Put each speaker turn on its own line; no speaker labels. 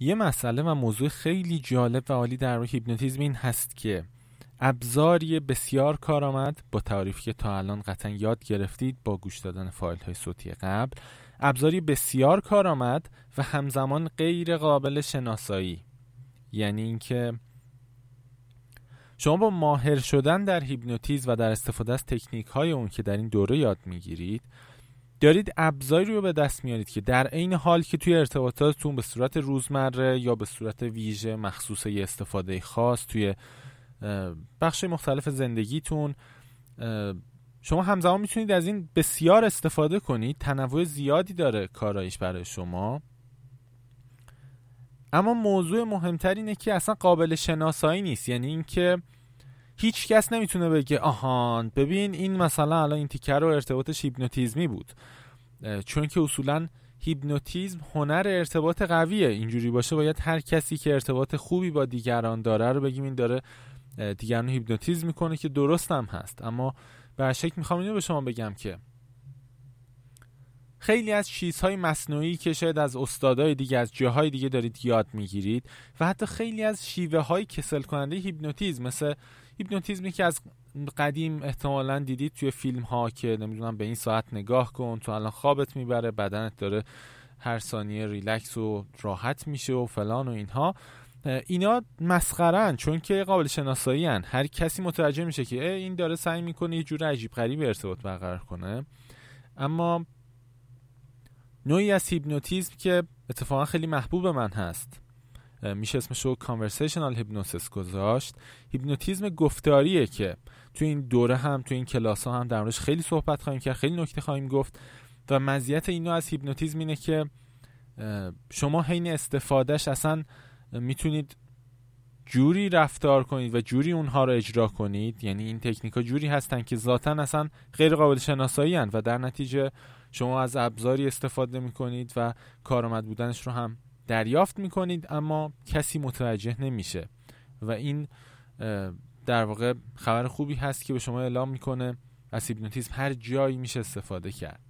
یه مسئله و موضوع خیلی جالب و عالی در هیپنوتیزم این هست که ابزاری بسیار کارآمد با تعریفی که تا الان قطعا یاد گرفتید با گوش دادن فایل های صوتی قبل. ابزاری بسیار کارآمد و همزمان غیر قابل شناسایی. یعنی اینکه شما با ماهر شدن در هیپنوتیزم و در استفاده از تکنیک های اون که در این دوره یاد می‌گیرید دارید ابزاری رو به دست میارید که در عین حال که توی ارتباطاتتون به صورت روزمره یا به صورت ویژه مخصوص استفاده خاص توی بخش مختلف زندگیتون شما همزمان می‌تونید از این بسیار استفاده کنید تنوع زیادی داره کارایش برای شما. اما موضوع مهمتر اینه که اصلا قابل شناسایی نیست یعنی اینکه هیچ کس نمی‌تونه بگه آهان ببین این مثلا الان این تیکر رو ارتباطش هیپنوتیزمی بود. چون که اصولا هیپنوتیزم هنر ارتباط قویه. اینجوری باشه باید هر کسی که ارتباط خوبی با دیگران داره رو بگیم این داره دیگران هیپنوتیزم می‌کنه که درست هم هست. اما به شکل می‌خوام اینو به شما بگم که خیلی از چیزهای مصنوعی که شاید از استادای دیگه از جاهای دیگه دارید یاد می‌گیرید و حتی خیلی از شیوه های کسل کننده هیپنوتیزم مثل هیپنوتیزمی که از قدیم احتمالا دیدید توی فیلم ها که نمی‌دونم به این ساعت نگاه کن تو الان خوابت می‌بره بدنت داره هر ثانیه ریلکس و راحت میشه و فلان و اینها اینا مسخرن چون که قابل شناسایی‌ان. هر کسی متوجه میشه که این داره سعی می‌کنه یه جور عجیب غریب ارتباط برقرار کنه اما نوعی از هیپنوتیزم که اتفاقا خیلی محبوب من هست. میشه اسمش رو conversational hypnosis گذاشت. هیپنوتیزم گفتاریه که تو این دوره هم تو این کلاس ها هم در موردش خیلی صحبت خواهیم کرد خیلی نکته خواهیم گفت و مزیت اینو از هیپنوتیزم اینه که شما حین استفادهش اصلا می‌تونید جوری رفتار کنید و جوری اونها رو اجرا کنید یعنی این تکنیک جوری هستن که ذاتا اصلا غیر قابل شناسایی هن و در نتیجه شما از ابزاری استفاده می‌کنید و کارآمد بودنش رو هم دریافت می‌کنید اما کسی متوجه نمیشه. و این در واقع خبر خوبی هست که به شما اعلام می‌کنه از هیپنوتیزم هر جایی میشه استفاده کرد.